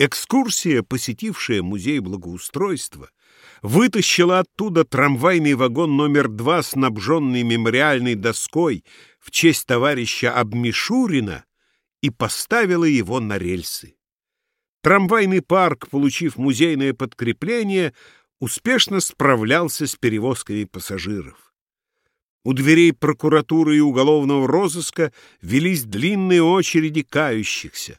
Экскурсия, посетившая музей благоустройства, вытащила оттуда трамвайный вагон номер два, снабженный мемориальной доской в честь товарища Обмишурина, и поставила его на рельсы. Трамвайный парк, получив музейное подкрепление, успешно справлялся с перевозками пассажиров. У дверей прокуратуры и уголовного розыска велись длинные очереди кающихся.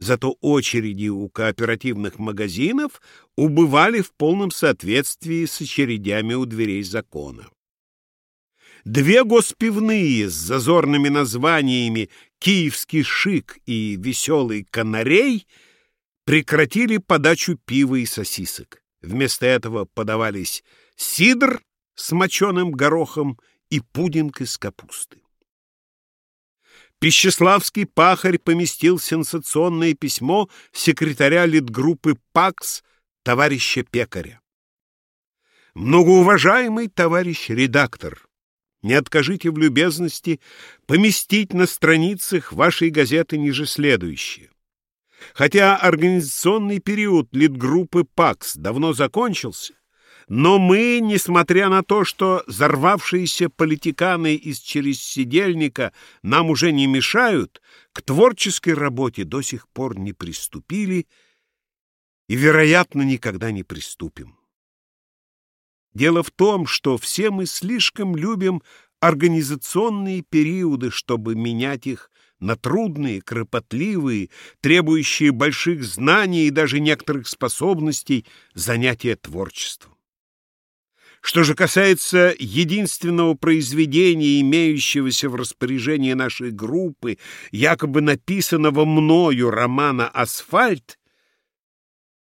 Зато очереди у кооперативных магазинов убывали в полном соответствии с очередями у дверей закона. Две госпивные с зазорными названиями «Киевский шик» и «Веселый канарей» прекратили подачу пива и сосисок. Вместо этого подавались сидр с моченым горохом и пудинг из капусты. Пищеславский пахарь поместил сенсационное письмо секретаря литгруппы ПАКС товарища Пекаря. Многоуважаемый товарищ редактор, не откажите в любезности поместить на страницах вашей газеты ниже следующее. Хотя организационный период литгруппы ПАКС давно закончился, но мы, несмотря на то, что взорвавшиеся политиканы из черезсидельника нам уже не мешают, к творческой работе до сих пор не приступили и, вероятно, никогда не приступим. Дело в том, что все мы слишком любим организационные периоды, чтобы менять их на трудные, кропотливые, требующие больших знаний и даже некоторых способностей занятия творчеством. Что же касается единственного произведения, имеющегося в распоряжении нашей группы, якобы написанного мною романа «Асфальт»,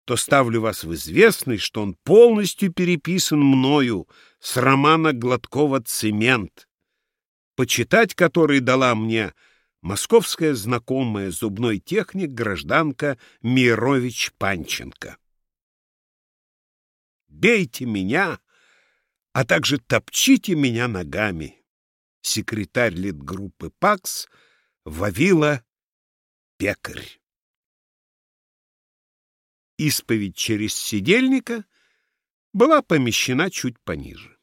то ставлю вас в известность, что он полностью переписан мною с романа Гладкова «Цемент», почитать который дала мне московская знакомая зубной техник гражданка Мирович Панченко. «Бейте меня!» А также топчите меня ногами. Секретарь литгруппы ПАКС Вавила Пекарь. Исповедь через сидельника была помещена чуть пониже.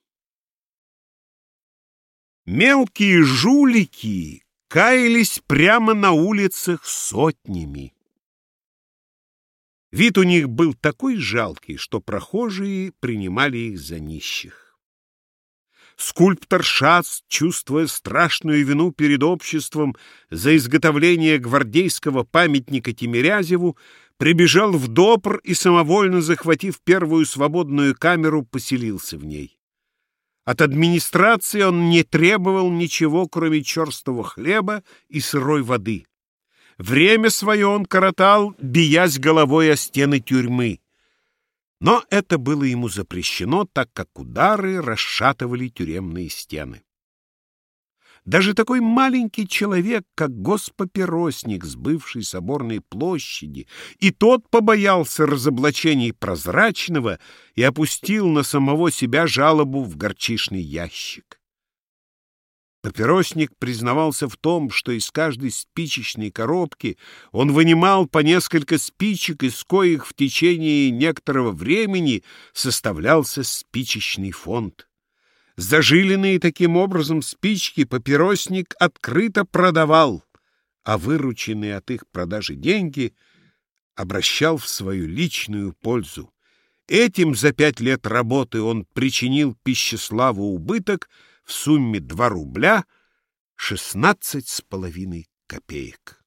Мелкие жулики каялись прямо на улицах сотнями. Вид у них был такой жалкий, что прохожие принимали их за нищих. Скульптор Шац, чувствуя страшную вину перед обществом за изготовление гвардейского памятника Тимирязеву, прибежал в Допр и, самовольно захватив первую свободную камеру, поселился в ней. От администрации он не требовал ничего, кроме черстого хлеба и сырой воды. Время свое он коротал, биясь головой о стены тюрьмы. Но это было ему запрещено, так как удары расшатывали тюремные стены. Даже такой маленький человек, как госпапиросник с бывшей соборной площади, и тот побоялся разоблачений прозрачного и опустил на самого себя жалобу в горчишный ящик. Папиросник признавался в том, что из каждой спичечной коробки он вынимал по несколько спичек, из коих в течение некоторого времени составлялся спичечный фонд. Зажиленные таким образом спички папиросник открыто продавал, а вырученные от их продажи деньги обращал в свою личную пользу. Этим за пять лет работы он причинил Пищеславу убыток — в сумме 2 рубля 16 с половиной копеек.